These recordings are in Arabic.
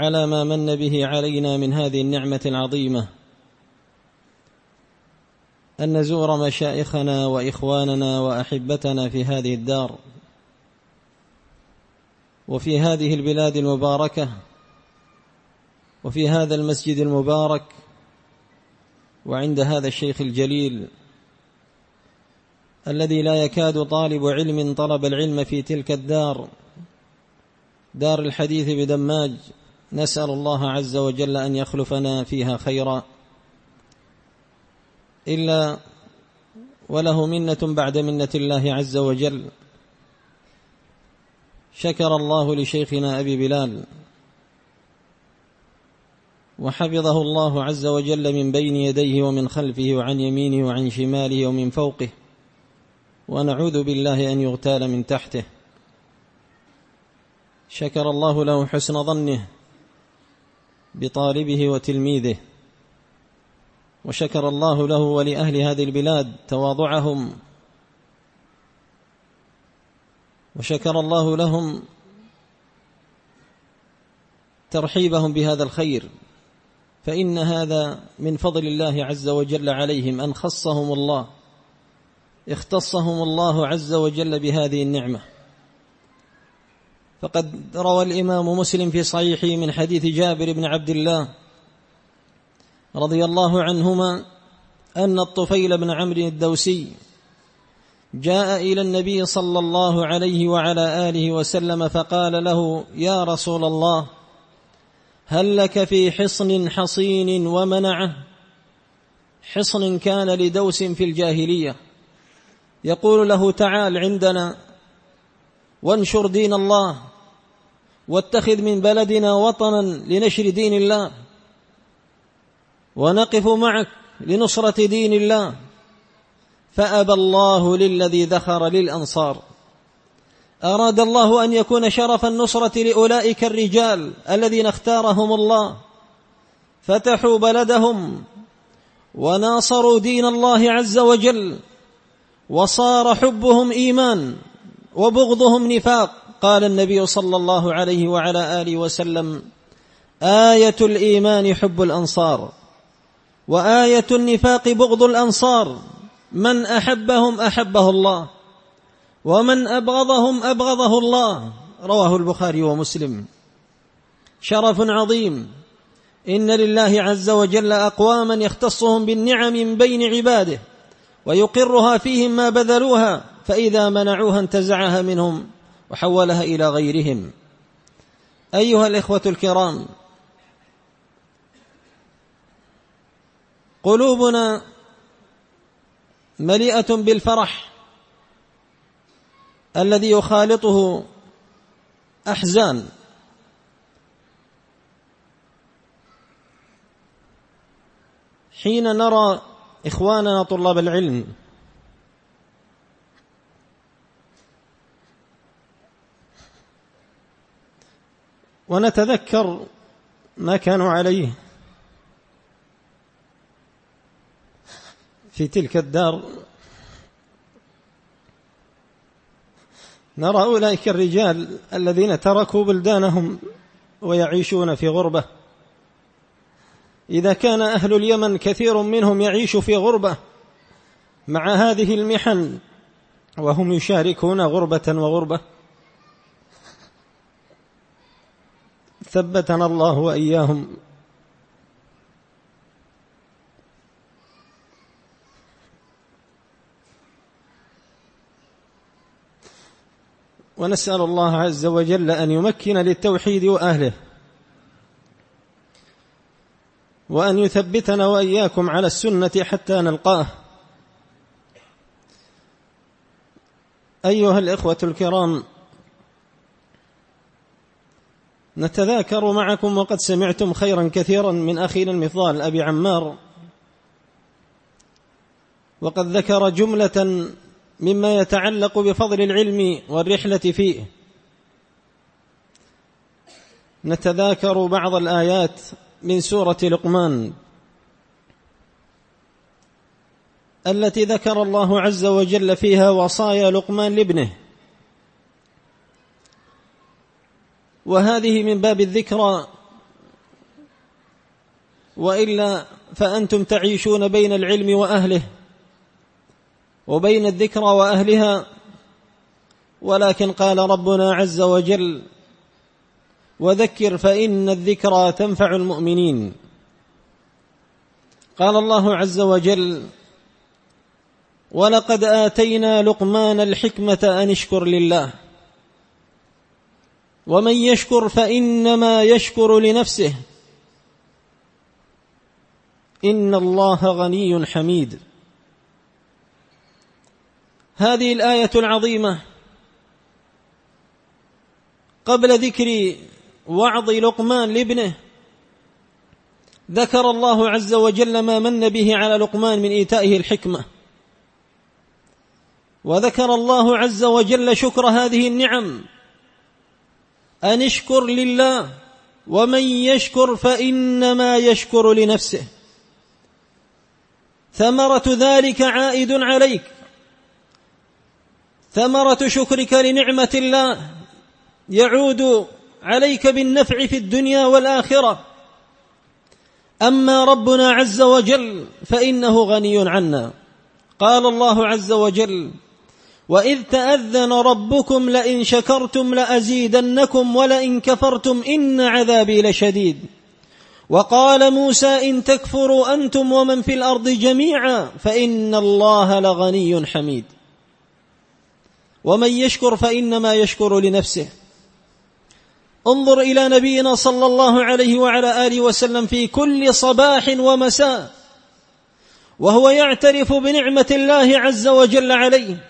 على ما من به علينا من هذه النعمة العظيمة. أن نزور مشايخنا وإخواننا وأحبتنا في هذه الدار وفي هذه البلاد المباركة وفي هذا المسجد المبارك وعند هذا الشيخ الجليل الذي لا يكاد طالب علم طلب العلم في تلك الدار دار الحديث بدماج. نسأل الله عز وجل أن يخلفنا فيها خيرا. إلا وله منة بعد منة الله عز وجل. شكر الله لشيخنا أبي بلال. وحفظه الله عز وجل من بين يديه ومن خلفه وعن يمينه وعن شماله ومن فوقه. ونعوذ بالله أن يغتال من تحته. شكر الله له حسن ظنه. بطالبه وتلميذه. وشكر الله له ولأهل هذه البلاد تواضعهم. وشكر الله لهم ترحيبهم بهذا الخير. فإن هذا من فضل الله عز وجل عليهم أن خصهم الله اختصهم الله عز وجل بهذه النعمة. فقد روى الإمام مسلم في صحيحه من حديث جابر بن عبد الله رضي الله عنهما أن الطفيل بن عمرو الدوسي جاء إلى النبي صلى الله عليه وعلى آله وسلم فقال له يا رسول الله هل لك في حصن حصين ومنعة؟ حصن كان لدوس في الجاهلية. يقول له تعال عندنا وانشر دين الله. واتخذ من بلدنا وطنا لنشر دين الله ونقف معك لنصرة دين الله. فأبى الله للذي ذخر للأنصار. أراد الله أن يكون شرف النصرة لأولئك الرجال الذين اختارهم الله. فتحوا بلدهم وناصروا دين الله عز وجل وصار حبهم إيمان وبغضهم نفاق. قال النبي صلى الله عليه وعلى آله وسلم آية الإيمان حب الأنصار وآية النفاق بغض الأنصار من أحبهم أحبه الله ومن أبغضهم أبغضه الله رواه البخاري ومسلم. شرف عظيم. إن لله عز وجل أقواما يختصهم بالنعم من بين عباده ويقرها فيهم ما بذلوها فإذا منعوها انتزعها منهم. وحولها إلى غيرهم. أيها الإخوة الكرام قلوبنا مليئة بالفرح الذي يخالطه أحزان. حين نرى إخواننا طلاب العلم ونتذكر ما كانوا عليه في تلك الدار. نرى أولئك الرجال الذين تركوا بلدانهم ويعيشون في غربة. إذا كان أهل اليمن كثير منهم يعيش في غربة مع هذه المحن وهم يشاركون غربة وغربة. ثبتنا الله وإياهم. ونسأل الله عز وجل أن يمكن للتوحيد وأهله. وأن يثبتنا وإياكم على السنة حتى نلقاه. أيها الإخوة الكرام نتذاكر معكم وقد سمعتم خيرا كثيرا من أخينا المفضال أبي عمار. وقد ذكر جملة مما يتعلق بفضل العلم والرحلة فيه. نتذاكر بعض الآيات من سورة لقمان التي ذكر الله عز وجل فيها وصايا لقمان لابنه. وهذه من باب الذكرى. وإلا فأنتم تعيشون بين العلم وأهله وبين الذكرى وأهلها. ولكن قال ربنا عز وجل وذكر فإن الذكرى تنفع المؤمنين. قال الله عز وجل ولقد آتينا لقمان الحكمة أن اشكر لله. ومن يشكر فإنما يشكر لنفسه. إن الله غني حميد. هذه الآية العظيمة. قبل ذكر وعظ لقمان لابنه ذكر الله عز وجل ما من به على لقمان من إيتائه الحكمة. وذكر الله عز وجل شكر هذه النعم. أن اشكر لله ومن يشكر فإنما يشكر لنفسه. ثمرة ذلك عائد عليك. ثمرة شكرك لنعمة الله يعود عليك بالنفع في الدنيا والآخرة. أما ربنا عز وجل فإنه غني عنا. قال الله عز وجل واذ تاذن ربكم لئن شكرتم لازيدنكم ولئن كفرتم ان عذابي لشديد. وقال موسى ان تكفروا أنتم ومن في الأرض جميعا فان الله لغني حميد. ومن يشكر فانما يشكر لنفسه. انظر إلى نبينا صلى الله عليه وعلى آله وسلم في كل صباح ومساء وهو يعترف بنعمة الله عز وجل عليه.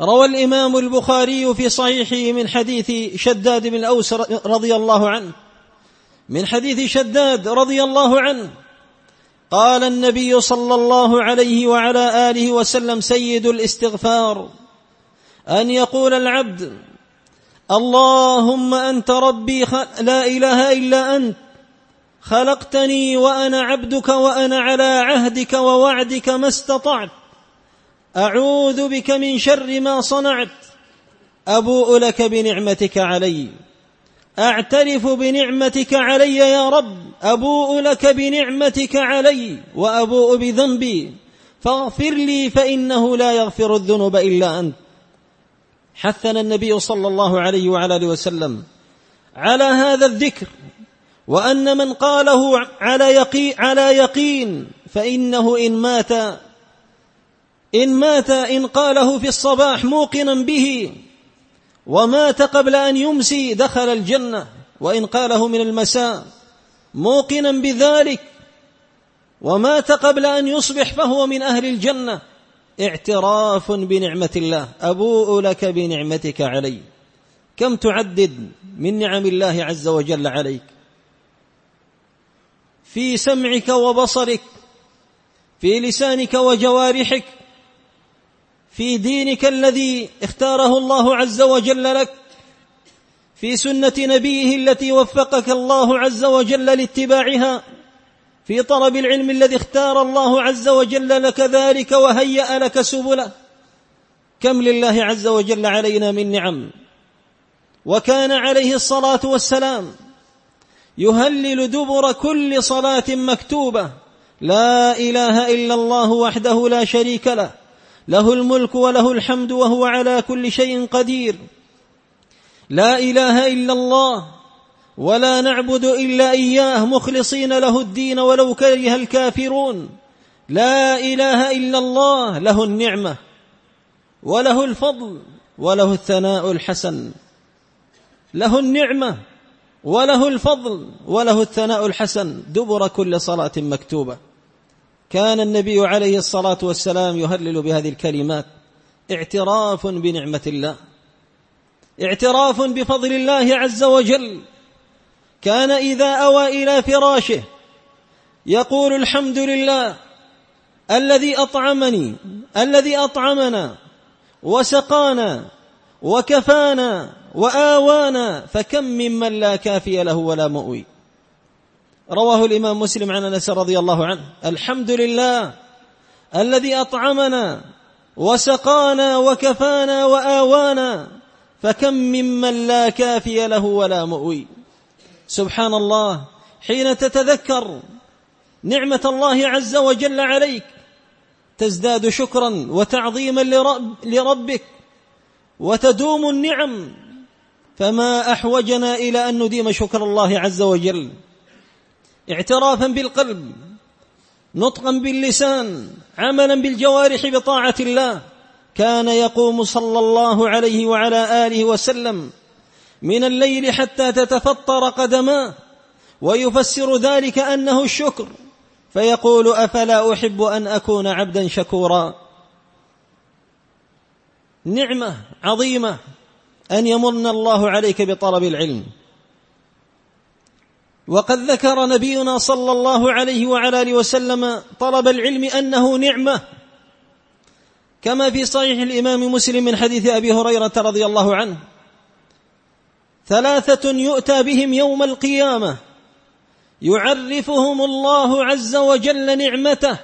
روى الإمام البخاري في صحيحه من حديث شداد بن الأوس رضي الله عنه. من حديث شداد رضي الله عنه. قال النبي صلى الله عليه وعلى آله وسلم سيد الاستغفار. أن يقول العبد اللهم أنت ربي لا إله إلا أنت خلقتني وأنا عبدك وأنا على عهدك ووعدك ما استطعت. أعوذ بك من شر ما صنعت. أبوء لك بنعمتك علي. أعترف بنعمتك علي يا رب. أبوء لك بنعمتك علي وأبوء بذنبي. فاغفر لي فإنه لا يغفر الذنوب إلا أنت. حثنا النبي صلى الله عليه وعلى آله وسلم على هذا الذكر. وأن من قاله على يقين على يقين فإنه إن مات إن مات إن قاله في الصباح موقنا به ومات قبل أن يمسي دخل الجنة وإن قاله من المساء موقنا بذلك ومات قبل أن يصبح فهو من أهل الجنة. اعتراف بنعمة الله أبوء لك بنعمتك علي. كم تعدد من نعم الله عز وجل عليك؟ في سمعك وبصرك في لسانك وجوارحك في دينك الذي اختاره الله عز وجل لك في سنة نبيه التي وفقك الله عز وجل لاتباعها في طلب العلم الذي اختار الله عز وجل لك ذلك وهيأ لك سبله كم لله عز وجل علينا من نعم؟ وكان عليه الصلاة والسلام يهلل دبر كل صلاة مكتوبة لا إله إلا الله وحده لا شريك له. له الملك وله الحمد وهو على كل شيء قدير. لا إله إلا الله ولا نعبد إلا إياه مخلصين له الدين ولو كره الكافرون. لا إله إلا الله له النعمة وله الفضل وله الثناء الحسن. له النعمة وله الفضل وله الثناء الحسن. دبر كل صلاة مكتوبة. كان النبي عليه الصلاة والسلام يهلل بهذه الكلمات. اعتراف بنعمة الله. اعتراف بفضل الله عز وجل. كان إذا أوى إلى فراشه يقول الحمد لله الذي أطعمني الذي أطعمنا وسقانا وكفانا وآوانا فكم ممن لا كافي له ولا مؤوي. رواه الإمام مسلم عن أنس رضي الله عنه. الحمد لله الذي أطعمنا وسقانا وكفانا وآوانا فكم ممن لا كافي له ولا مؤوي. سبحان الله حين تتذكر نعمة الله عز وجل عليك تزداد شكرا وتعظيما لرب لربك وتدوم النعم فما أحوجنا إلى أن نديم شكر الله عز وجل. اعترافا بالقلب نطقا باللسان عملا بالجوارح بطاعة الله. كان يقوم صلى الله عليه وعلى آله وسلم من الليل حتى تتفطر قدماه ويفسر ذلك أنه الشكر. فيقول أفلا أحب أن أكون عبدا شكورا؟ نعمة عظيمة أن يمن الله عليك بطلب العلم. وقد ذكر نبينا صلى الله عليه وعلى آله وسلم طلب العلم أنه نعمة كما في صحيح الإمام مسلم من حديث أبي هريرة رضي الله عنه. ثلاثة يؤتى بهم يوم القيامة يعرفهم الله عز وجل نعمته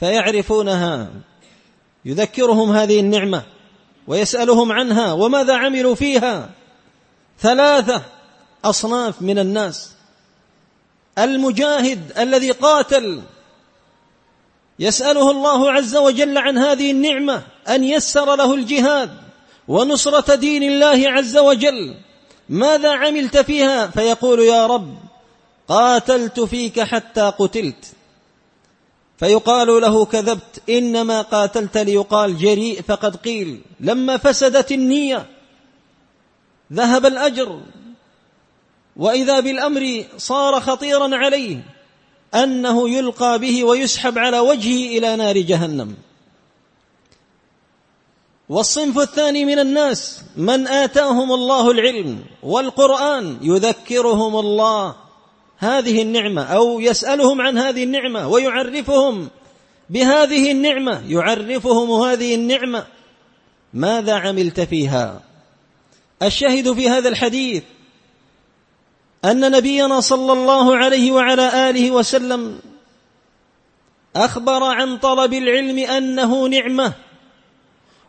فيعرفونها. يذكرهم هذه النعمة ويسألهم عنها وماذا عملوا فيها. ثلاثة أصناف من الناس. المجاهد الذي قاتل يسأله الله عز وجل عن هذه النعمة أن يسر له الجهاد ونصرة دين الله عز وجل. ماذا عملت فيها؟ فيقول يا رب قاتلت فيك حتى قتلت. فيقال له كذبت إنما قاتلت ليقال جريء فقد قيل. لما فسدت النية ذهب الأجر. وإذا بالأمر صار خطيرا عليه أنه يلقى به ويسحب على وجهه إلى نار جهنم. والصنف الثاني من الناس من آتاهم الله العلم والقرآن يذكرهم الله. هذه النعمة أو يسألهم عن هذه النعمة ويعرفهم بهذه النعمة يعرفهم هذه النعمة. ماذا عملت فيها؟ الشاهد في هذا الحديث أن نبينا صلى الله عليه وعلى آله وسلم أخبر عن طلب العلم أنه نعمة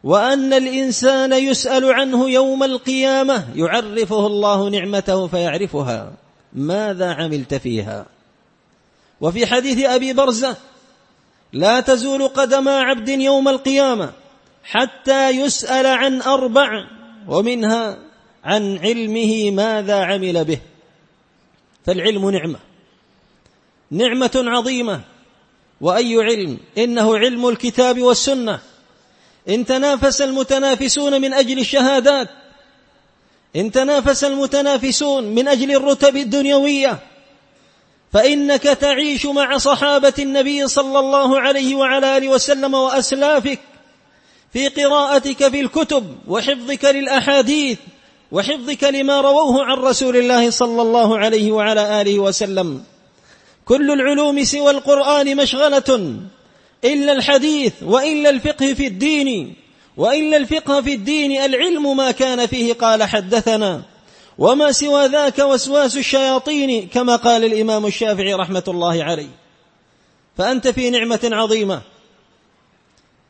وأن الإنسان يسأل عنه يوم القيامة يعرفه الله نعمته فيعرفها. ماذا عملت فيها؟ وفي حديث أبي برزة لا تزول قدم عبد يوم القيامة حتى يسأل عن أربع ومنها عن علمه ماذا عمل به. فالعلم نعمة. نعمة عظيمة. وأي علم؟ إنه علم الكتاب والسنة. إن تنافس المتنافسون من أجل الشهادات. إن تنافس المتنافسون من أجل الرتب الدنيوية. فإنك تعيش مع صحابة النبي صلى الله عليه وعلى آله وسلم وأسلافك في قراءتك في الكتب وحفظك للأحاديث. وحفظك لما رووه عن رسول الله صلى الله عليه وعلى آله وسلم. كل العلوم سوى القرآن مشغلة إلا الحديث وإلا الفقه في الدين وإلا الفقه في الدين العلم ما كان فيه قال حدثنا. وما سوى ذاك وسواس الشياطين كما قال الإمام الشافعي رحمة الله عليه. فأنت في نعمة عظيمة.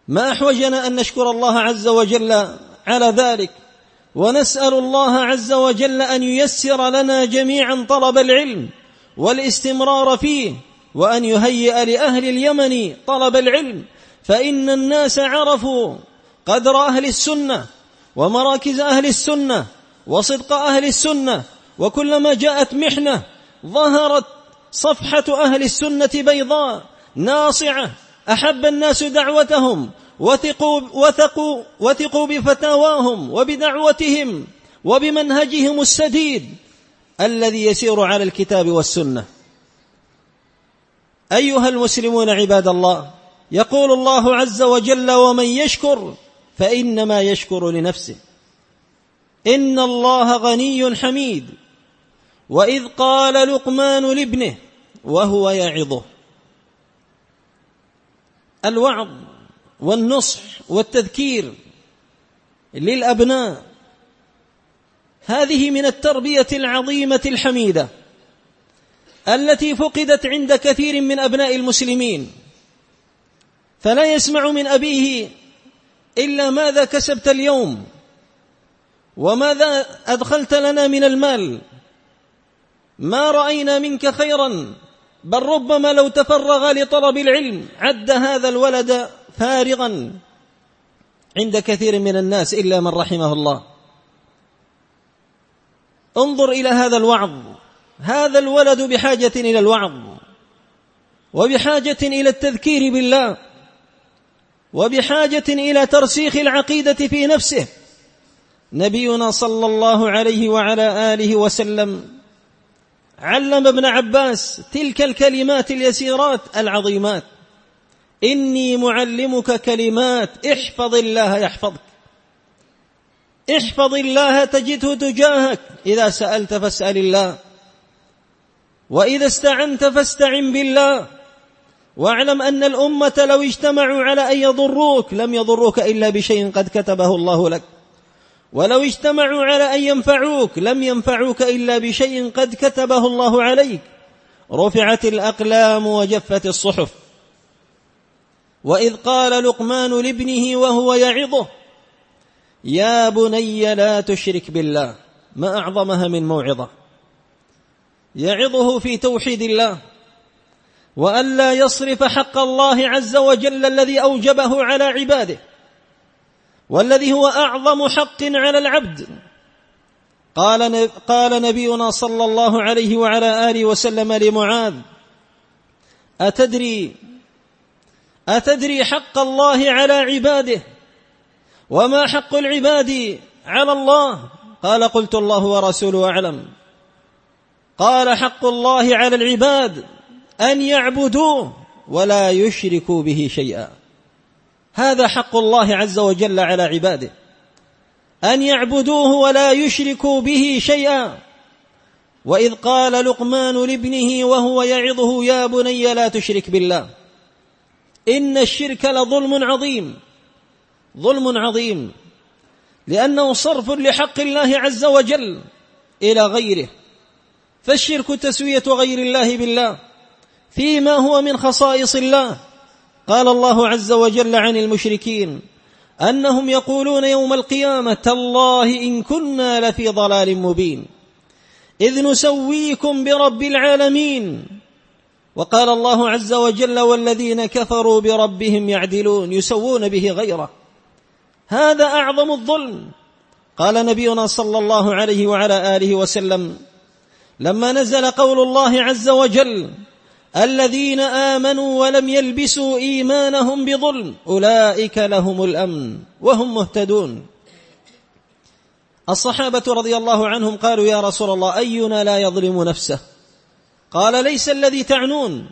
ما أحوجنا أن نشكر الله عز وجل على ذلك. ونسأل الله عز وجل أن ييسر لنا جميعا طلب العلم والاستمرار فيه وأن يهيئ لأهل اليمن طلب العلم. فإن الناس عرفوا قدر أهل السنة ومراكز أهل السنة وصدق أهل السنة وكلما جاءت محنة ظهرت صفحة أهل السنة بيضاء ناصعة أحب الناس دعوتهم وثقوا وثقوا وثقوا بفتاواهم وبدعوتهم وبمنهجهم السديد الذي يسير على الكتاب والسنة. أيها المسلمون عباد الله يقول الله عز وجل ومن يشكر فإنما يشكر لنفسه إن الله غني حميد. وإذ قال لقمان لابنه وهو يعظه. الوعظ والنصح والتذكير للأبناء. هذه من التربية العظيمة الحميدة التي فقدت عند كثير من أبناء المسلمين. فلا يسمع من أبيه إلا ماذا كسبت اليوم وماذا أدخلت لنا من المال. ما رأينا منك خيرا بل ربما لو تفرغ لطلب العلم عد هذا الولد فارغا عند كثير من الناس إلا من رحمه الله. انظر إلى هذا الوعظ. هذا الولد بحاجة إلى الوعظ وبحاجة إلى التذكير بالله وبحاجة إلى ترسيخ العقيدة في نفسه. نبينا صلى الله عليه وعلى آله وسلم علم ابن عباس تلك الكلمات اليسيرات العظيمات. إني معلمك كلمات احفظ الله يحفظك. احفظ الله تجده تجاهك. إذا سألت فاسأل الله. وإذا استعنت فاستعن بالله. واعلم أن الأمة لو اجتمعوا على أن يضروك لم يضروك إلا بشيء قد كتبه الله لك. ولو اجتمعوا على أن ينفعوك لم ينفعوك إلا بشيء قد كتبه الله عليك. رفعت الأقلام وجفت الصحف. وإذ قال لقمان لابنه وهو يعظه يا بني لا تشرك بالله ما أعظمها من موعظة. يعظه في توحيد الله وألا يصرف حق الله عز وجل الذي أوجبه على عباده والذي هو أعظم حق على العبد. قال قال نبينا صلى الله عليه وعلى آله وسلم لمعاذ أتدري أتدري حق الله على عباده؟ وما حق العباد على الله؟ قال قلت الله ورسوله أعلم. قال حق الله على العباد أن يعبدوه ولا يشركوا به شيئا. هذا حق الله عز وجل على عباده. أن يعبدوه ولا يشركوا به شيئا. وإذ قال لقمان لابنه وهو يعظه يا بني لا تشرك بالله. إن الشرك لظلم عظيم. ظلم عظيم. لأنه صرف لحق الله عز وجل إلى غيره. فالشرك تسوية غير الله بالله. فيما هو من خصائص الله. قال الله عز وجل عن المشركين أنهم يقولون يوم القيامة تالله إن كنا لفي ضلال مبين. إذ نسويكم برب العالمين. وقال الله عز وجل والذين كفروا بربهم يعدلون يسوون به غيره. هذا أعظم الظلم. قال نبينا صلى الله عليه وعلى آله وسلم لما نزل قول الله عز وجل الذين آمنوا ولم يلبسوا إيمانهم بظلم أولئك لهم الأمن وهم مهتدون. الصحابة رضي الله عنهم قالوا يا رسول الله أينا لا يظلم نفسه؟ قال ليس الذي تعنون.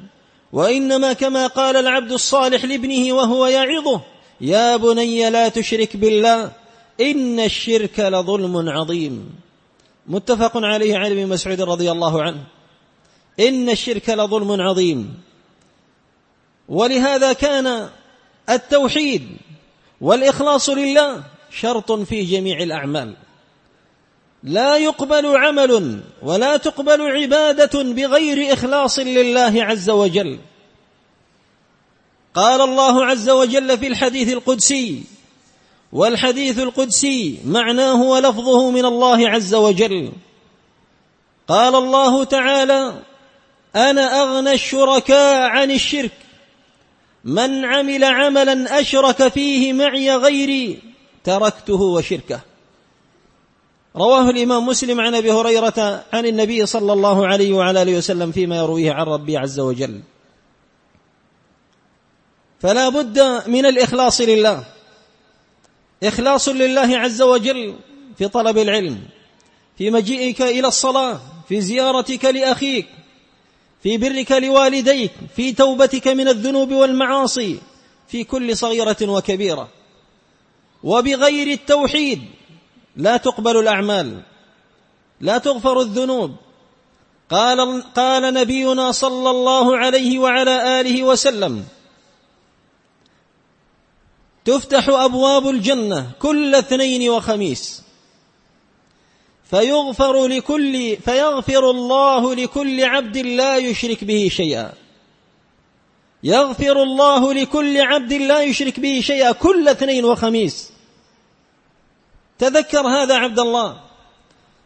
وإنما كما قال العبد الصالح لابنه وهو يعظه يا بني لا تشرك بالله إن الشرك لظلم عظيم. متفق عليه عن ابن مسعود رضي الله عنه. إن الشرك لظلم عظيم. ولهذا كان التوحيد والإخلاص لله شرط في جميع الأعمال. لا يقبل عمل ولا تقبل عبادة بغير إخلاص لله عز وجل. قال الله عز وجل في الحديث القدسي والحديث القدسي معناه ولفظه من الله عز وجل. قال الله تعالى أنا أغنى الشركاء عن الشرك من عمل عملا أشرك فيه معي غيري تركته وشركه. رواه الإمام مسلم عن أبي هريرة عن النبي صلى الله عليه وعلى آله وسلم فيما يرويه عن ربي عز وجل. فلا بد من الإخلاص لله. إخلاص لله عز وجل في طلب العلم في مجيئك إلى الصلاة في زيارتك لأخيك في برك لوالديك في توبتك من الذنوب والمعاصي في كل صغيرة وكبيرة. وبغير التوحيد لا تقبل الأعمال لا تغفر الذنوب. قال قال نبينا صلى الله عليه وعلى آله وسلم تفتح أبواب الجنة كل اثنين وخميس فيغفر لكل فيغفر الله لكل عبد لا يشرك به شيئا. يغفر الله لكل عبد لا يشرك به شيئا كل اثنين وخميس. تذكر هذا عبد الله.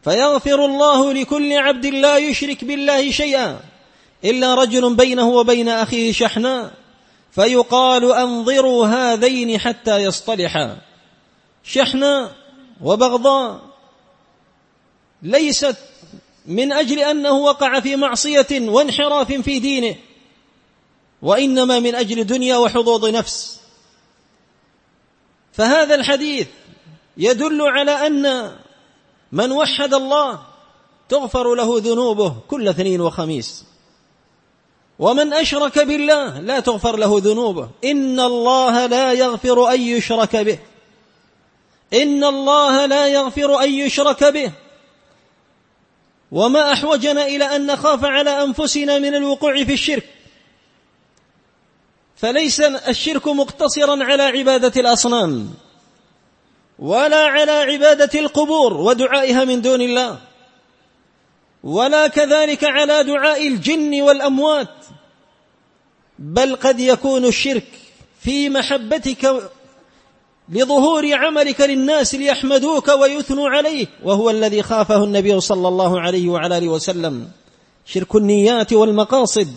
فيغفر الله لكل عبد لا يشرك بالله شيئا إلا رجل بينه وبين أخيه شحناء فيقال أنظروا هذين حتى يصطلحا. شحناء وبغضاء. ليست من أجل أنه وقع في معصية وانحراف في دينه وإنما من أجل دنيا وحظوظ نفس. فهذا الحديث يدل على أن من وحد الله تغفر له ذنوبه كل اثنين وخميس. ومن أشرك بالله لا تغفر له ذنوبه. إن الله لا يغفر أن يشرك به. إن الله لا يغفر أن يشرك به. وما أحوجنا إلى أن نخاف على أنفسنا من الوقوع في الشرك. فليس الشرك مقتصرا على عبادة الأصنام. ولا على عبادة القبور ودعائها من دون الله. ولا كذلك على دعاء الجن والأموات. بل قد يكون الشرك في محبتك لظهور عملك للناس ليحمدوك ويثنوا عليك وهو الذي خافه النبي صلى الله عليه وعلى آله وسلم. شرك النيات والمقاصد.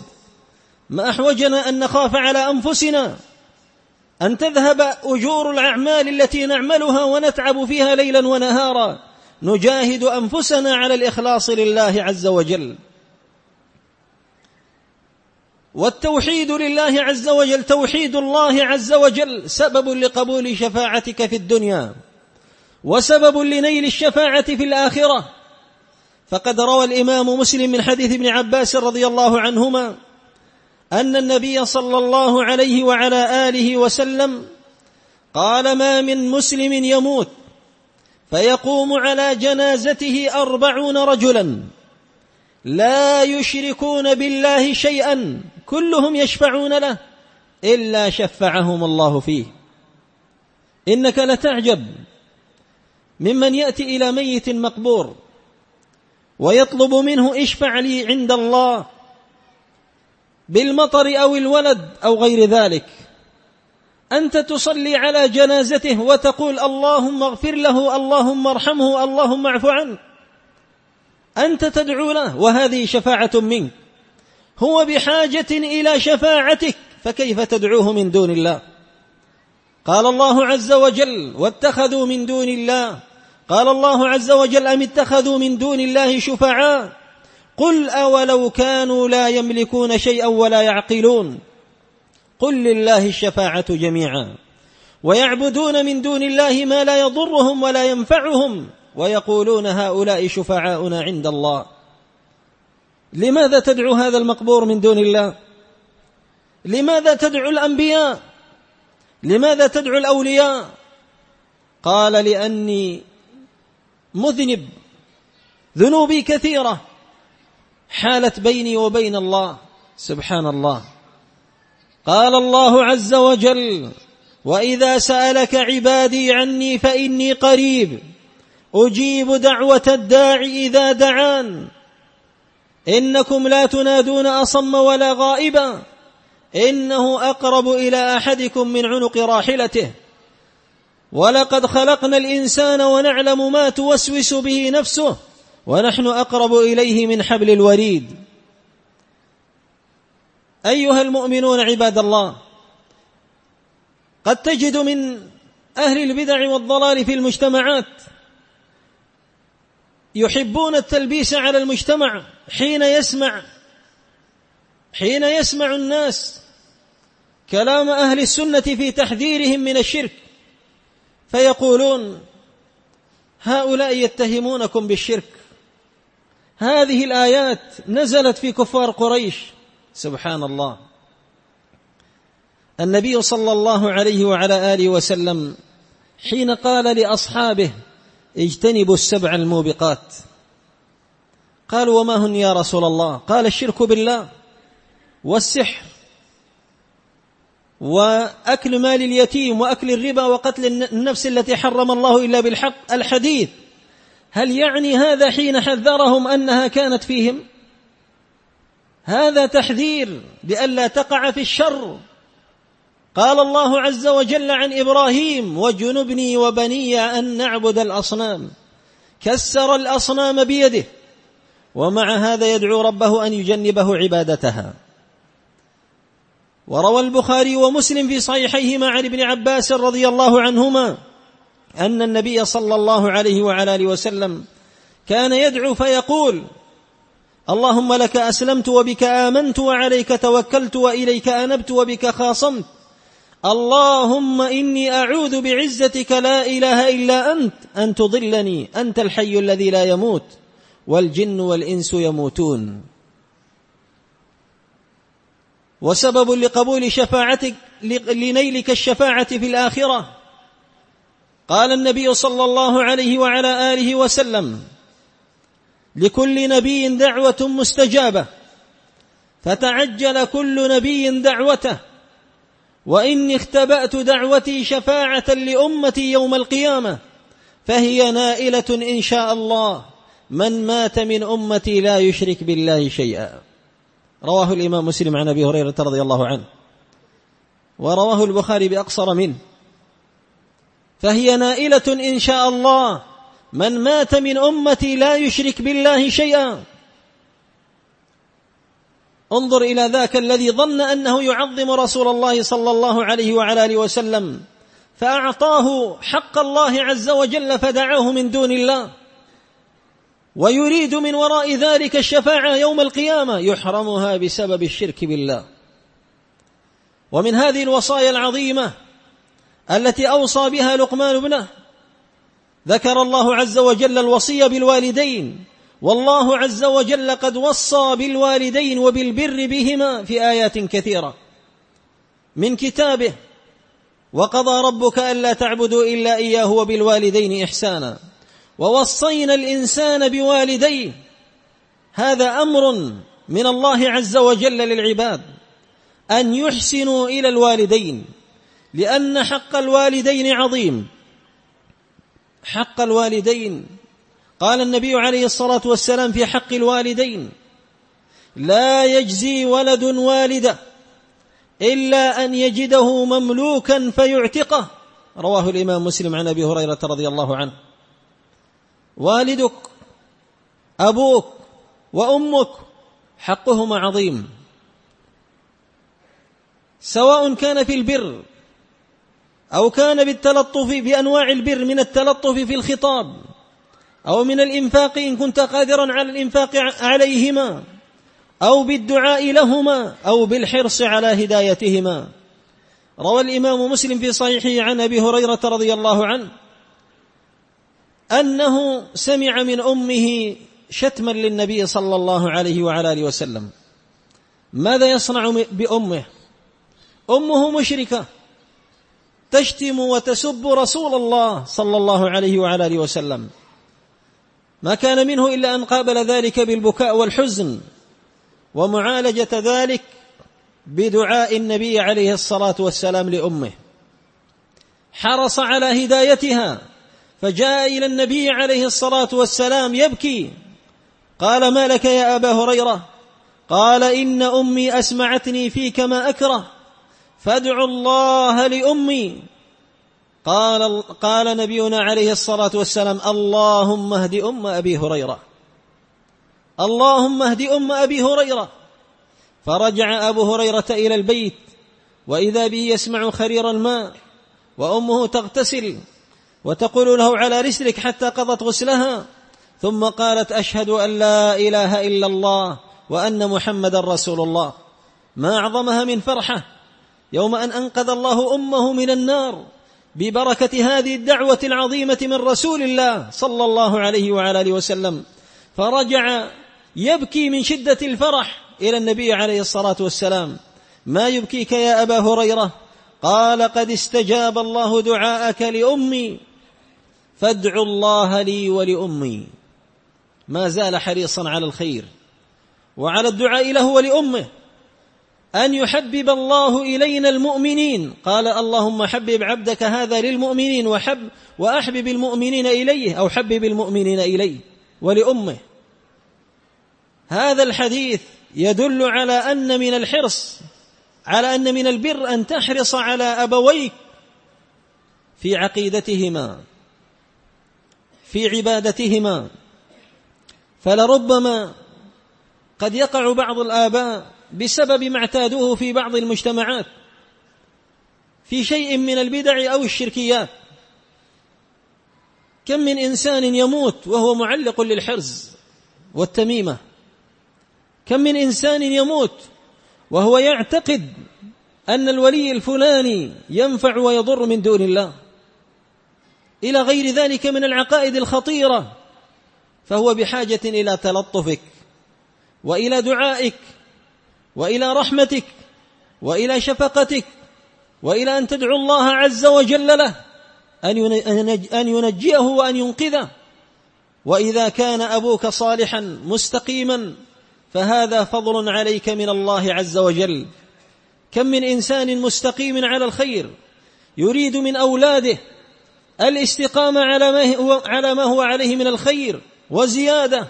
ما أحوجنا أن نخاف على أنفسنا. أن تذهب أجور الأعمال التي نعملها ونتعب فيها ليلا ونهارا. نجاهد أنفسنا على الإخلاص لله عز وجل. والتوحيد لله عز وجل توحيد الله عز وجل سبب لقبول شفاعتك في الدنيا وسبب لنيل الشفاعة في الآخرة. فقد روى الإمام مسلم من حديث ابن عباس رضي الله عنهما أن النبي صلى الله عليه وعلى آله وسلم قال ما من مسلم يموت فيقوم على جنازته أربعون رجلا. لا يشركون بالله شيئا كلهم يشفعون له إلا شفعهم الله فيه. إنك لتعجب ممن يأتي إلى ميت مقبور ويطلب منه اشفع لي عند الله بالمطر أو الولد أو غير ذلك. أنت تصلي على جنازته وتقول اللهم اغفر له اللهم ارحمه اللهم اعف عنه. أنت تدعو له وهذه شفاعة منك. هو بحاجة إلى شفاعتك فكيف تدعوه من دون الله؟ قال الله عز وجل واتخذوا من دون الله. قال الله عز وجل أم اتخذوا من دون الله شفعاء؟ قل أولو كانوا لا يملكون شيئا ولا يعقلون. قل لله الشفاعة جميعا. ويعبدون من دون الله ما لا يضرهم ولا ينفعهم. ويقولون هؤلاء شفعاؤنا عند الله. لماذا تدعو هذا المقبور من دون الله؟ لماذا تدعو الأنبياء؟ لماذا تدعو الأولياء؟ قال لأني مذنب. ذنوبي كثيرة. حالت بيني وبين الله. سبحان الله. قال الله عز وجل وإذا سألك عبادي عني فإني قريب. أجيب دعوة الداعي إذا دعان. إنكم لا تنادون أصم ولا غائبا إنه أقرب إلى أحدكم من عنق راحلته. ولقد خلقنا الإنسان ونعلم ما توسوس به نفسه. ونحن أقرب إليه من حبل الوريد. أيها المؤمنون عباد الله قد تجد من أهل البدع والضلال في المجتمعات يحبون التلبيس على المجتمع حين يسمع حين يسمع الناس كلام أهل السنة في تحذيرهم من الشرك فيقولون هؤلاء يتهمونكم بالشرك. هذه الآيات نزلت في كفار قريش. سبحان الله. النبي صلى الله عليه وعلى آله وسلم حين قال لأصحابه اجتنبوا السبع الموبقات. قالوا وما هن يا رسول الله؟ قال الشرك بالله والسحر وأكل مال اليتيم وأكل الربا وقتل النفس التي حرم الله إلا بالحق الحديث. هل يعني هذا حين حذرهم أنها كانت فيهم؟ هذا تحذير لئلا تقع في الشر. قال الله عز وجل عن إبراهيم وجنبني وبني أن نعبد الأصنام. كسر الأصنام بيده ومع هذا يدعو ربه أن يجنبه عبادتها. وروى البخاري ومسلم في صحيحيهما عن ابن عباس رضي الله عنهما أن النبي صلى الله عليه وعلى آله وسلم كان يدعو فيقول اللهم لك أسلمت وبك آمنت وعليك توكلت وإليك أنبت وبك خاصمت. اللهم إني أعوذ بعزتك لا إله إلا أنت أن تضلني أنت الحي الذي لا يموت والجن والإنس يموتون. وسبب لقبول شفاعتك لنيلك الشفاعة في الآخرة. قال النبي صلى الله عليه وعلى آله وسلم لكل نبي دعوة مستجابة فتعجل كل نبي دعوته وإني اختبأت دعوتي شفاعة لأمتي يوم القيامة فهي نائلة إن شاء الله من مات من أمتي لا يشرك بالله شيئا. رواه الإمام مسلم عن أبي هريرة رضي الله عنه ورواه البخاري بأقصر منه. فهي نائلة إن شاء الله. من مات من أمتي لا يشرك بالله شيئا. انظر إلى ذاك الذي ظن أنه يعظم رسول الله صلى الله عليه وعلى آله وسلم فأعطاه حق الله عز وجل فدعاه من دون الله. ويريد من وراء ذلك الشفاعة يوم القيامة يحرمها بسبب الشرك بالله. ومن هذه الوصايا العظيمة التي أوصى بها لقمان ابنه ذكر الله عز وجل الوصيه بالوالدين. والله عز وجل قد وصى بالوالدين وبالبر بهما في آيات كثيرة. من كتابه وقضى ربك ألا تعبدوا إلا إياه وبالوالدين إحسانا. ووصينا الإنسان بوالديه. هذا أمر من الله عز وجل للعباد. أن يحسنوا إلى الوالدين. لأن حق الوالدين عظيم. حق الوالدين. قال النبي عليه الصلاة والسلام في حق الوالدين لا يجزي ولد والده إلا أن يجده مملوكا فيعتقه. رواه الإمام مسلم عن أبي هريرة رضي الله عنه. والدك أبوك وأمك حقهما عظيم. سواء كان في البر أو كان بالتلطف بأنواع البر من التلطف في الخطاب أو من الإنفاق إن كنت قادرا على الإنفاق عليهما أو بالدعاء لهما أو بالحرص على هدايتهما. روى الإمام مسلم في صحيحه عن أبي هريرة رضي الله عنه أنه سمع من أمه شتما للنبي صلى الله عليه وعلى آله وسلم. ماذا يصنع بأمه؟ أمه مشركة. تشتم وتسب رسول الله صلى الله عليه وعلى آله وسلم. ما كان منه إلا أن قابل ذلك بالبكاء والحزن ومعالجة ذلك بدعاء النبي عليه الصلاة والسلام لأمه. حرص على هدايتها فجاء إلى النبي عليه الصلاة والسلام يبكي. قال ما لك يا أبا هريرة؟ قال إن أمي أسمعتني فيك ما أكره. فادعوا الله لأمي. قال قال نبينا عليه الصلاة والسلام اللهم اهد أم أبي هريرة. اللهم اهد أم أبي هريرة. فرجع أبو هريرة إلى البيت وإذا به يسمع خرير الماء وأمه تغتسل وتقول له على رسلك حتى قضت غسلها. ثم قالت أشهد أن لا إله إلا الله وأن محمدا رسول الله. ما أعظمها من فرحة. يوم أن أنقذ الله أمه من النار ببركة هذه الدعوة العظيمة من رسول الله صلى الله عليه وعلى آله وسلم فرجع يبكي من شدة الفرح إلى النبي عليه الصلاة والسلام. ما يبكيك يا أبا هريرة؟ قال قد استجاب الله دعاءك لأمي فادعوا الله لي ولأمي. ما زال حريصا على الخير وعلى الدعاء له ولأمه. أن يحبب الله إلينا المؤمنين. قال اللهم حبب عبدك هذا للمؤمنين وحب وأحبب المؤمنين إليه أو حبب المؤمنين إليه ولأمه. هذا الحديث يدل على أن من الحرص على أن من البر أن تحرص على أبويك في عقيدتهما في عبادتهما. فلربما قد يقع بعض الآباء بسبب ما اعتادوه في بعض المجتمعات في شيء من البدع أو الشركيات. كم من إنسان يموت وهو معلق للحرز والتميمة؟ كم من إنسان يموت وهو يعتقد أن الولي الفلاني ينفع ويضر من دون الله؟ إلى غير ذلك من العقائد الخطيرة فهو بحاجة إلى تلطفك وإلى دعائك وإلى رحمتك وإلى شفقتك وإلى أن تدعو الله عز وجل له أن ينجيه وأن ينقذه. وإذا كان أبوك صالحا مستقيما فهذا فضل عليك من الله عز وجل. كم من إنسان مستقيم على الخير يريد من أولاده الاستقامة على ما هو على ما هو عليه من الخير وزيادة.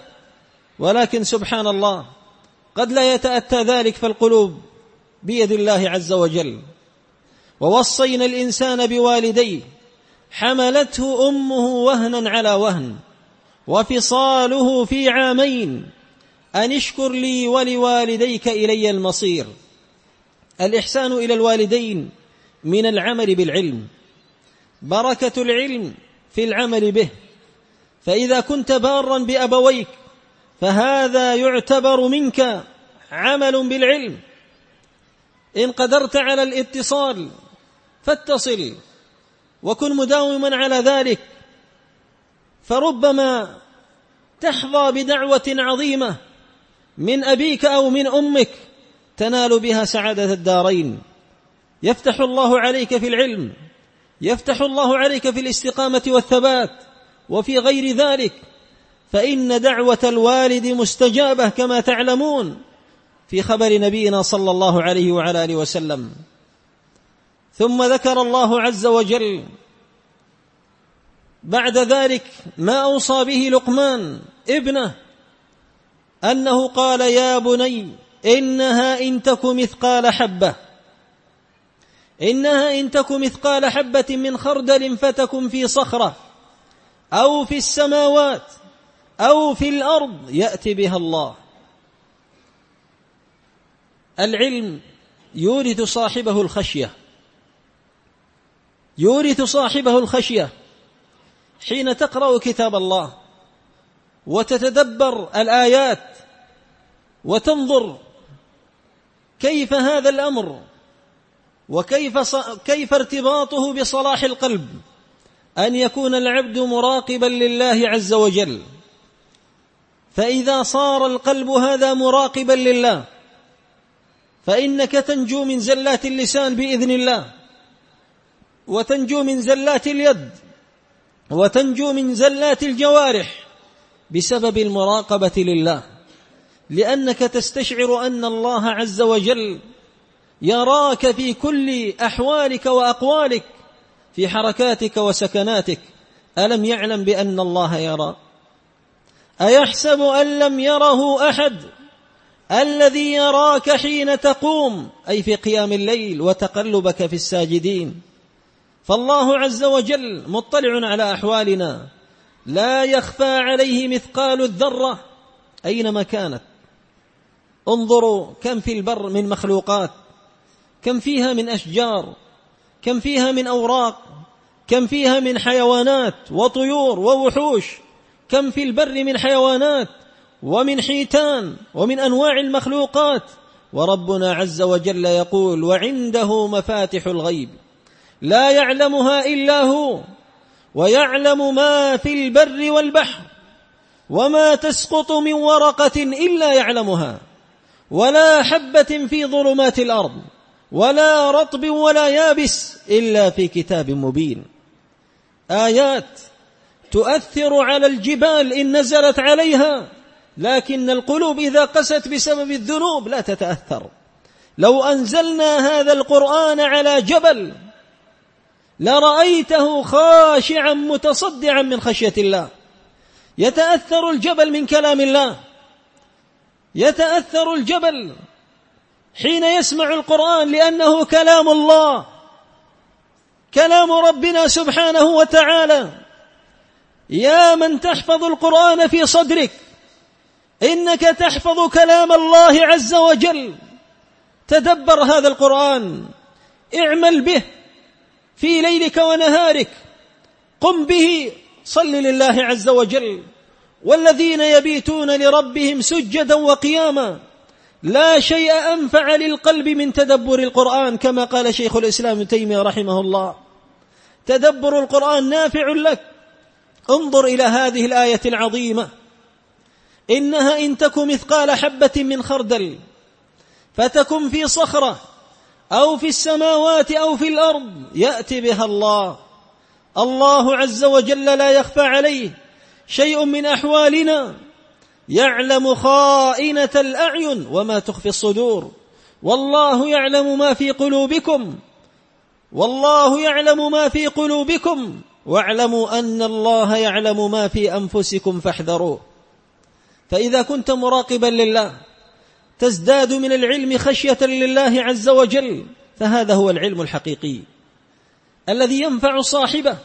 ولكن سبحان الله قد لا يتأتى ذلك فالقلوب بيد الله عز وجل. ووصينا الإنسان بوالديه حملته أمه وهنا على وهن وفصاله في عامين أن اشكر لي ولوالديك إلي المصير. الإحسان إلى الوالدين من العمل بالعلم بركة العلم في العمل به. فإذا كنت بارا بأبويك فهذا يعتبر منك عمل بالعلم. إن قدرت على الاتصال فاتصل وكن مداوما على ذلك. فربما تحظى بدعوة عظيمة من أبيك أو من أمك تنال بها سعادة الدارين. يفتح الله عليك في العلم يفتح الله عليك في الاستقامة والثبات وفي غير ذلك. فإن دعوة الوالد مستجابة كما تعلمون. في خبر نبينا صلى الله عليه وعلى آله وسلم. ثم ذكر الله عز وجل بعد ذلك ما أوصى به لقمان ابنه أنه قال يا بني إنها إن تك مثقال حبة إنها إن تك مثقال حبة من خردل فتكن في صخرة أو في السماوات أو في الأرض يأتي بها الله. العلم يورث صاحبه الخشية. يورث صاحبه الخشية حين تقرأ كتاب الله وتتدبر الآيات وتنظر كيف هذا الأمر وكيف كيف ارتباطه بصلاح القلب أن يكون العبد مراقبا لله عز وجل. فإذا صار القلب هذا مراقبا لله فإنك تنجو من زلات اللسان بإذن الله وتنجو من زلات اليد وتنجو من زلات الجوارح بسبب المراقبة لله. لأنك تستشعر أن الله عز وجل يراك في كل أحوالك وأقوالك في حركاتك وسكناتك. ألم يعلم بأن الله يرى؟ أيحسب أن لم يره أحد؟ الذي يراك حين تقوم أي في قيام الليل وتقلبك في الساجدين. فالله عز وجل مطلع على أحوالنا. لا يخفى عليه مثقال الذرة. أينما كانت انظروا كم في البر من مخلوقات. كم فيها من أشجار. كم فيها من أوراق. كم فيها من حيوانات وطيور ووحوش. كم في البر من حيوانات ومن حيتان ومن أنواع المخلوقات. وربنا عز وجل يقول وعنده مفاتح الغيب. لا يعلمها إلا هو ويعلم ما في البر والبحر وما تسقط من ورقة إلا يعلمها ولا حبة في ظلمات الأرض ولا رطب ولا يابس إلا في كتاب مبين. آيات تؤثر على الجبال إن نزلت عليها لكن القلوب إذا قست بسبب الذنوب لا تتأثر. لو أنزلنا هذا القرآن على جبل لرأيته خاشعا متصدعا من خشية الله. يتأثر الجبل من كلام الله. يتأثر الجبل حين يسمع القرآن لأنه كلام الله. كلام ربنا سبحانه وتعالى. يا من تحفظ القرآن في صدرك إنك تحفظ كلام الله عز وجل. تدبر هذا القرآن اعمل به في ليلك ونهارك. قم به صل لله عز وجل. والذين يبيتون لربهم سجدا وقياما لا شيء أنفع للقلب من تدبر القرآن كما قال شيخ الإسلام ابن تيمية رحمه الله. تدبر القرآن نافع لك انظر إلى هذه الآية العظيمة. إنها إن تك مثقال حبة من خردل فتكن في صخرة أو في السماوات أو في الأرض يأتي بها الله. الله عز وجل لا يخفى عليه شيء من أحوالنا. يعلم خائنة الأعين وما تخفي الصدور. والله يعلم ما في قلوبكم. والله يعلم ما في قلوبكم. واعلموا أن الله يعلم ما في أنفسكم فاحذروه. فإذا كنت مراقبا لله تزداد من العلم خشية لله عز وجل فهذا هو العلم الحقيقي. الذي ينفع صاحبه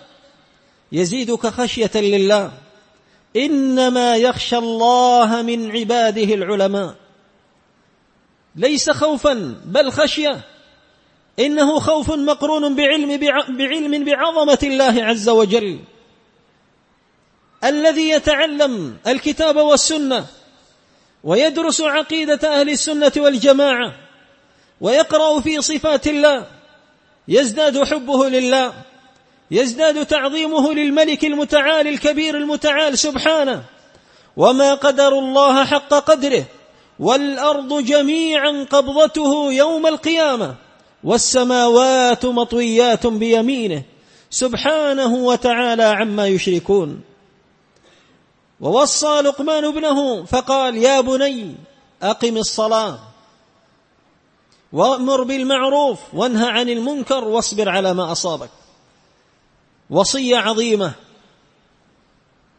يزيدك خشية لله. إنما يخشى الله من عباده العلماء. ليس خوفا بل خشية. إنه خوف مقرون بعلم بعلم بعظمة الله عز وجل. الذي يتعلم الكتاب والسنة ويدرس عقيدة أهل السنة والجماعة ويقرأ في صفات الله يزداد حبه لله يزداد تعظيمه للملك المتعالي الكبير المتعال سبحانه. وما قدر الله حق قدره والأرض جميعا قبضته يوم القيامة. والسماوات مطويات بيمينه سبحانه وتعالى عما يشركون. ووصى لقمان ابنه فقال يا بني أقم الصلاة وأمر بالمعروف وانهى عن المنكر واصبر على ما أصابك. وصية عظيمة.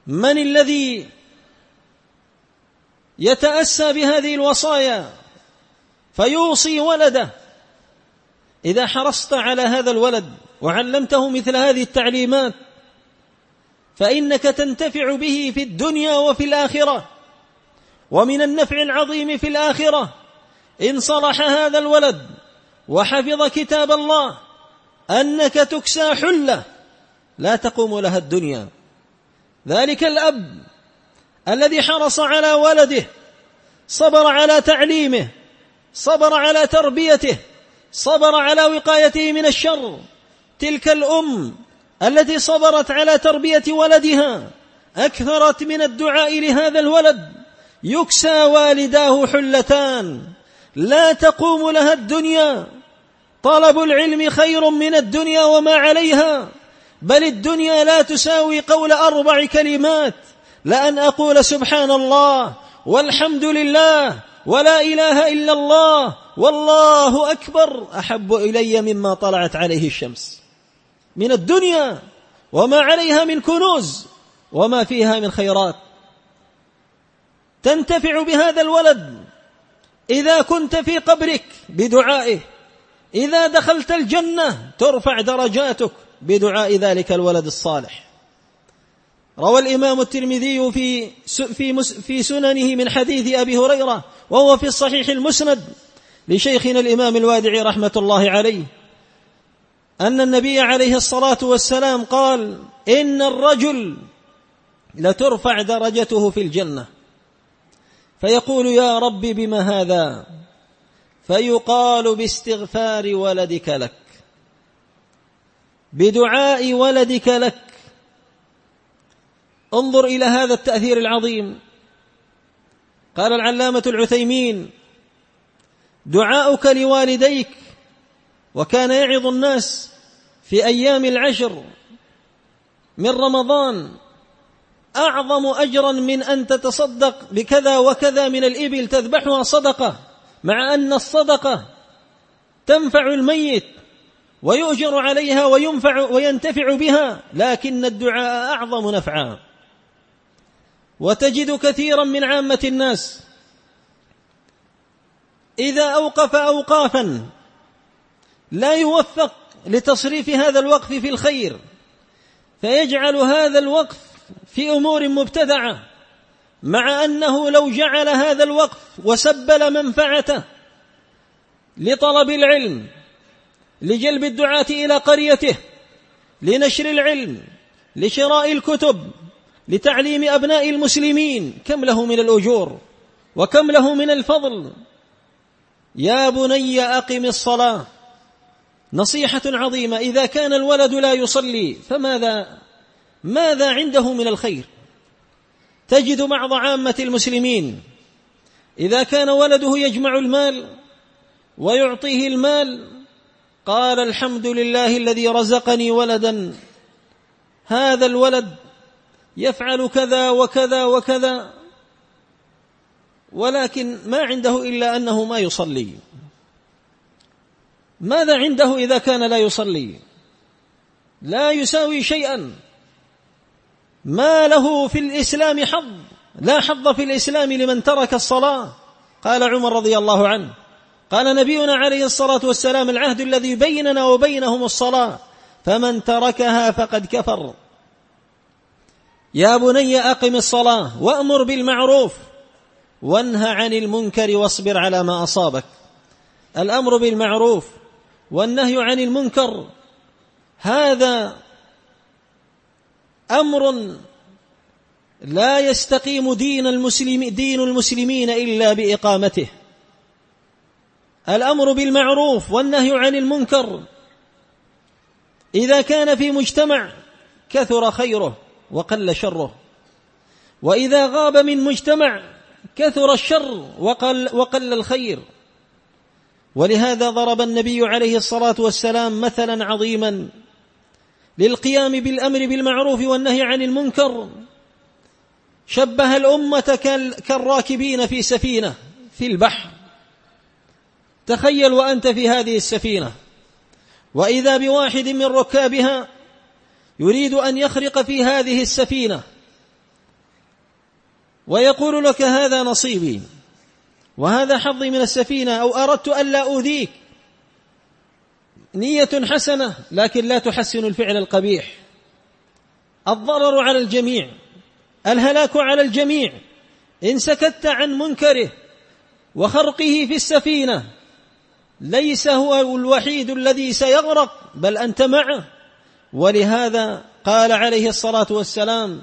من الذي يتأسى بهذه الوصايا فيوصي ولده إذا حرصت على هذا الولد وعلمته مثل هذه التعليمات فإنك تنتفع به في الدنيا وفي الآخرة ومن النفع العظيم في الآخرة. إن صلح هذا الولد وحفظ كتاب الله أنك تكسى حلة لا تقوم لها الدنيا. ذلك الأب الذي حرص على ولده صبر على تعليمه صبر على تربيته صبر على وقايته من الشر. تلك الأم التي صبرت على تربية ولدها أكثرت من الدعاء لهذا الولد. يكسى والداه حلتان. لا تقوم لها الدنيا. طلب العلم خير من الدنيا وما عليها. بل الدنيا لا تساوي قول أربع كلمات. لأن أقول سبحان الله والحمد لله ولا إله إلا الله والله أكبر أحب إلي مما طلعت عليه الشمس. من الدنيا وما عليها من كنوز وما فيها من خيرات. تنتفع بهذا الولد إذا كنت في قبرك بدعائه. إذا دخلت الجنة ترفع درجاتك بدعاء ذلك الولد الصالح. روى الإمام الترمذي في في في سننه من حديث أبي هريرة وهو في الصحيح المسند لشيخنا الإمام الوادعي رحمة الله عليه أن النبي عليه الصلاة والسلام قال إن الرجل لترفع درجته في الجنة. فيقول يا رب بما هذا؟ فيقال باستغفار ولدك لك. بدعاء ولدك لك. انظر إلى هذا التأثير العظيم. قال العلامة العثيمين دعاؤك لوالديك وكان يعظ الناس في أيام العشر من رمضان أعظم أجرا من أن تتصدق بكذا وكذا من الإبل تذبحها صدقة مع أن الصدقة تنفع الميت ويؤجر عليها وينفع وينتفع بها لكن الدعاء أعظم نفعا. وتجد كثيرا من عامة الناس إذا أوقف اوقافا لا يوفق لتصريف هذا الوقف في الخير فيجعل هذا الوقف في أمور مبتدعة مع أنه لو جعل هذا الوقف وسبل منفعته لطلب العلم لجلب الدعاة إلى قريته لنشر العلم لشراء الكتب لتعليم أبناء المسلمين. كم له من الأجور؟ وكم له من الفضل؟ يا بني أقم الصلاة. نصيحة عظيمة. إذا كان الولد لا يصلي فماذا؟ ماذا عنده من الخير؟ تجد بعض عامة المسلمين إذا كان ولده يجمع المال ويعطيه المال قال الحمد لله الذي رزقني ولدا هذا الولد يفعل كذا وكذا وكذا ولكن ما عنده إلا أنه ما يصلي. ماذا عنده إذا كان لا يصلي؟ لا يساوي شيئا. ما له في الإسلام حظ لا حظ في الإسلام لمن ترك الصلاة. قال عمر رضي الله عنه قال نبينا عليه الصلاة والسلام العهد الذي بيننا وبينهم الصلاة فمن تركها فقد كفر. يا بني أقم الصلاة وأمر بالمعروف وانهى عن المنكر واصبر على ما أصابك. الأمر بالمعروف والنهي عن المنكر هذا أمر لا يستقيم دين المسلم دين المسلمين إلا بإقامته. الأمر بالمعروف والنهي عن المنكر إذا كان في مجتمع كثر خيره. وقل شره. وإذا غاب من مجتمع كثر الشر وقل, وقل الخير. ولهذا ضرب النبي عليه الصلاة والسلام مثلا عظيما للقيام بالأمر بالمعروف والنهي عن المنكر. شبه الأمة كالراكبين في سفينة في البحر. تخيل وأنت في هذه السفينة. وإذا بواحد من ركابها يريد أن يخرق في هذه السفينة. ويقول لك هذا نصيبي. وهذا حظي من السفينة. أو أردت الا أوذيك. نية حسنة لكن لا تحسن الفعل القبيح. الضرر على الجميع. الهلاك على الجميع. إن سكت عن منكره وخرقه في السفينة ليس هو الوحيد الذي سيغرق بل أنت معه. ولهذا قال عليه الصلاة والسلام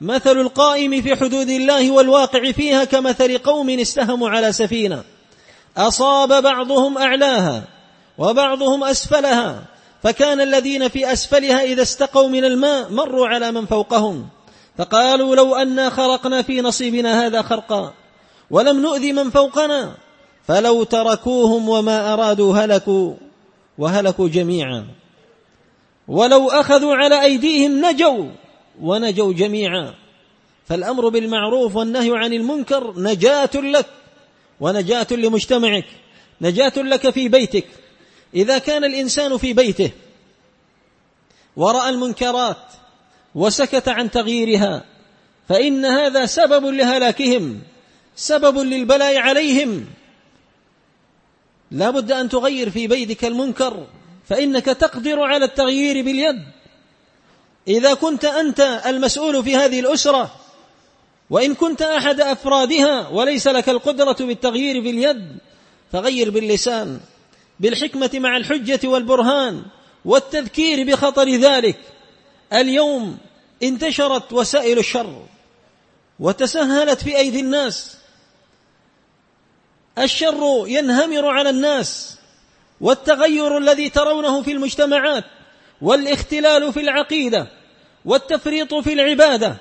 مثل القائم في حدود الله والواقع فيها كمثل قوم استهموا على سفينة أصاب بعضهم أعلاها وبعضهم أسفلها فكان الذين في أسفلها إذا استقوا من الماء مروا على من فوقهم فقالوا لو أنا خرقنا في نصيبنا هذا خرقا ولم نؤذي من فوقنا فلو تركوهم وما أرادوا هلكوا وهلكوا جميعا. ولو أخذوا على أيديهم نجوا ونجوا جميعا. فالأمر بالمعروف والنهي عن المنكر نجاة لك ونجاة لمجتمعك نجاة لك في بيتك. إذا كان الإنسان في بيته ورأى المنكرات وسكت عن تغييرها فإن هذا سبب لهلاكهم سبب للبلاء عليهم. لا بد أن تغير في بيتك المنكر. فإنك تقدر على التغيير باليد. إذا كنت أنت المسؤول في هذه الأسرة وإن كنت أحد أفرادها وليس لك القدرة بالتغيير باليد فغير باللسان بالحكمة مع الحجة والبرهان والتذكير بخطر ذلك. اليوم انتشرت وسائل الشر وتسهلت في أيدي الناس. الشر ينهمر على الناس. والتغير الذي ترونه في المجتمعات والاختلال في العقيدة والتفريط في العبادة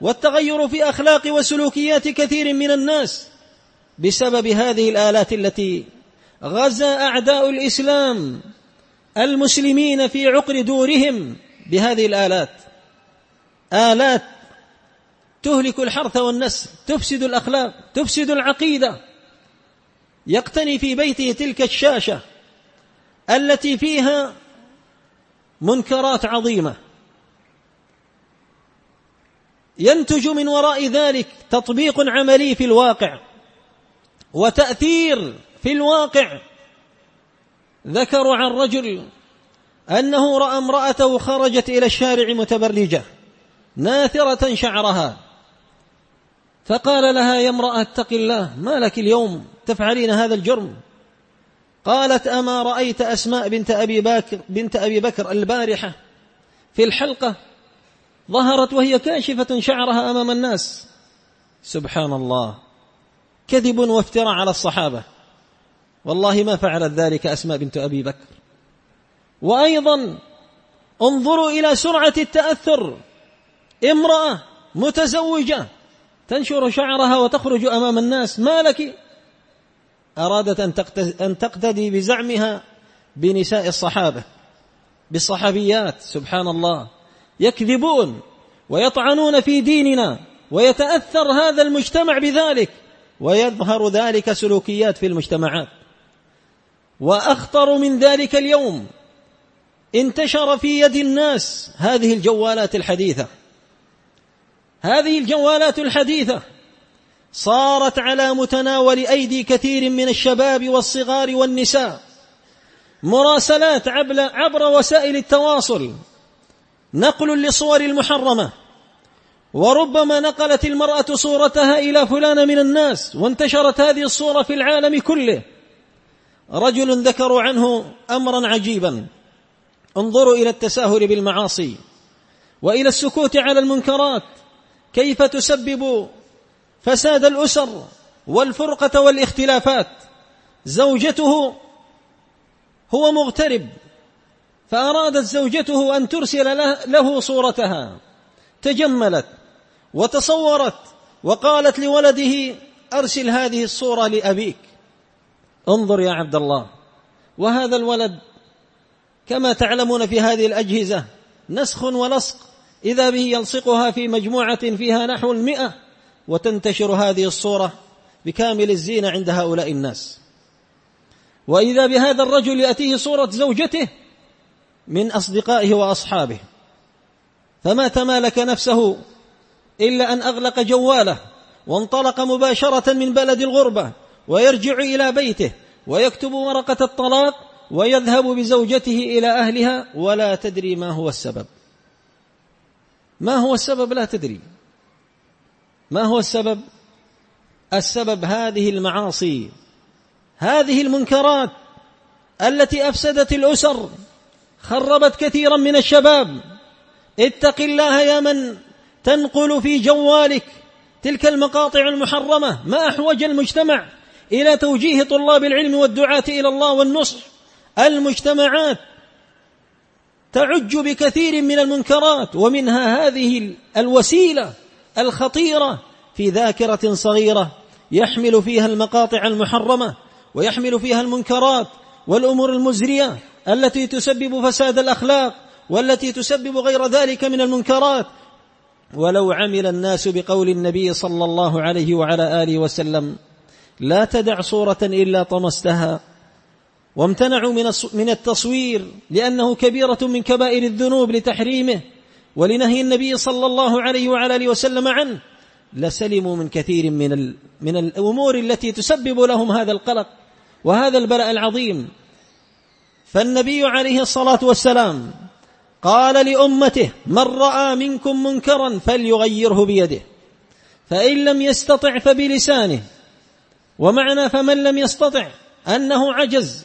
والتغير في أخلاق وسلوكيات كثير من الناس بسبب هذه الآلات التي غزا أعداء الإسلام المسلمين في عقر دورهم بهذه الآلات. آلات تهلك الحرث والنسل تفسد الأخلاق تفسد العقيدة. يقتني في بيته تلك الشاشة. التي فيها منكرات عظيمة. ينتج من وراء ذلك تطبيق عملي في الواقع وتأثير في الواقع. ذكروا عن رجل أنه رأى امرأته خرجت إلى الشارع متبرجة ناثرة شعرها. فقال لها يا امرأة اتق الله ما لك اليوم تفعلين هذا الجرم؟ قالت أما رأيت أسماء بنت أبي بكر بنت أبي بكر البارحة في الحلقة ظهرت وهي كاشفة شعرها أمام الناس. سبحان الله كذب وافتراء على الصحابة. والله ما فعلت ذلك أسماء بنت أبي بكر. وأيضا انظروا إلى سرعة التأثر. امرأة متزوجة تنشر شعرها وتخرج أمام الناس. ما لك أرادت أن تقتدي بزعمها بنساء الصحابة بالصحابيات سبحان الله يكذبون ويطعنون في ديننا ويتأثر هذا المجتمع بذلك ويظهر ذلك سلوكيات في المجتمعات. وأخطر من ذلك اليوم انتشر في يد الناس هذه الجوالات الحديثة. هذه الجوالات الحديثة صارت على متناول أيدي كثير من الشباب والصغار والنساء. مراسلات عبر وسائل التواصل. نقل لصور المحرمة. وربما نقلت المرأة صورتها إلى فلان من الناس وانتشرت هذه الصورة في العالم كله. رجل ذكروا عنه أمرا عجيبا. انظروا إلى التساهل بالمعاصي. وإلى السكوت على المنكرات. كيف تسبب فساد الأسر والفرقة والاختلافات. زوجته هو مغترب فأرادت زوجته أن ترسل له صورتها. تجملت وتصورت وقالت لولده أرسل هذه الصورة لأبيك. انظر يا عبد الله وهذا الولد كما تعلمون في هذه الأجهزة نسخ ولصق إذا به يلصقها في مجموعة فيها نحو المئة. وتنتشر هذه الصورة بكامل الزينة عند هؤلاء الناس. وإذا بهذا الرجل يأتيه صورة زوجته من أصدقائه وأصحابه فما تمالك نفسه إلا أن أغلق جواله وانطلق مباشرة من بلد الغربة ويرجع إلى بيته ويكتب ورقة الطلاق ويذهب بزوجته إلى أهلها ولا تدري ما هو السبب. ما هو السبب؟ لا تدري. ما هو السبب؟ السبب هذه المعاصي هذه المنكرات التي أفسدت الأسر خربت كثيرا من الشباب. اتق الله يا من تنقل في جوالك تلك المقاطع المحرمة ما أحوج المجتمع إلى توجيه طلاب العلم والدعاة إلى الله والنصح. المجتمعات تعج بكثير من المنكرات ومنها هذه الوسيلة الخطيرة في ذاكرة صغيرة يحمل فيها المقاطع المحرمة ويحمل فيها المنكرات والأمور المزرية التي تسبب فساد الأخلاق والتي تسبب غير ذلك من المنكرات. ولو عمل الناس بقول النبي صلى الله عليه وعلى آله وسلم لا تدع صورة إلا طمستها وامتنعوا من التصوير لأنه كبيرة من كبائر الذنوب لتحريمه. ولنهي النبي صلى الله عليه وعلى آله وسلم عنه لسلموا من كثير من من الأمور التي تسبب لهم هذا القلق وهذا البلاء العظيم. فالنبي عليه الصلاة والسلام قال لأمته من رأى منكم منكرا فليغيره بيده. فإن لم يستطع فبلسانه. ومعنى فمن لم يستطع أنه عجز.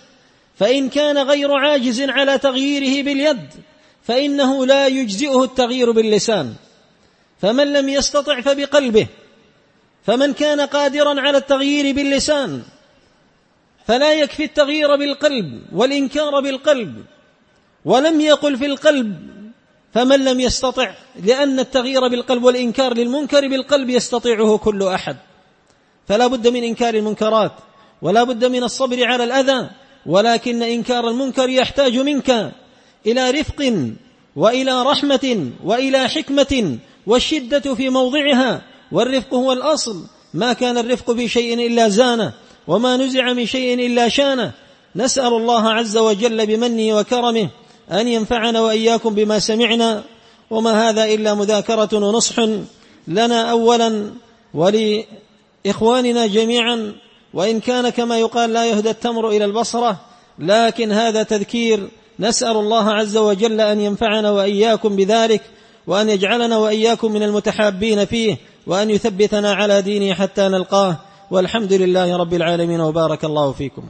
فإن كان غير عاجز على تغييره باليد فإنه لا يجزئه التغيير باللسان. فمن لم يستطع فبقلبه. فمن كان قادرا على التغيير باللسان فلا يكفي التغيير بالقلب والإنكار بالقلب. ولم يقل في القلب فمن لم يستطع لأن التغيير بالقلب والإنكار للمنكر بالقلب يستطيعه كل أحد. فلا بد من إنكار المنكرات ولا بد من الصبر على الأذى ولكن إنكار المنكر يحتاج منك. إلى رفق وإلى رحمة وإلى حكمة والشدة في موضعها والرفق هو الأصل. ما كان الرفق في شيء إلا زانه وما نزع من شيء إلا شانه. نسأل الله عز وجل بمنه وكرمه أن ينفعنا وإياكم بما سمعنا. وما هذا إلا مذاكرة ونصح لنا اولا ولإخواننا جميعا. وإن كان كما يقال لا يهدى التمر إلى البصرة لكن هذا تذكير نسأل الله عز وجل أن ينفعنا وإياكم بذلك وأن يجعلنا وإياكم من المتحابين فيه وأن يثبتنا على دينه حتى نلقاه. والحمد لله رب العالمين وبارك الله فيكم.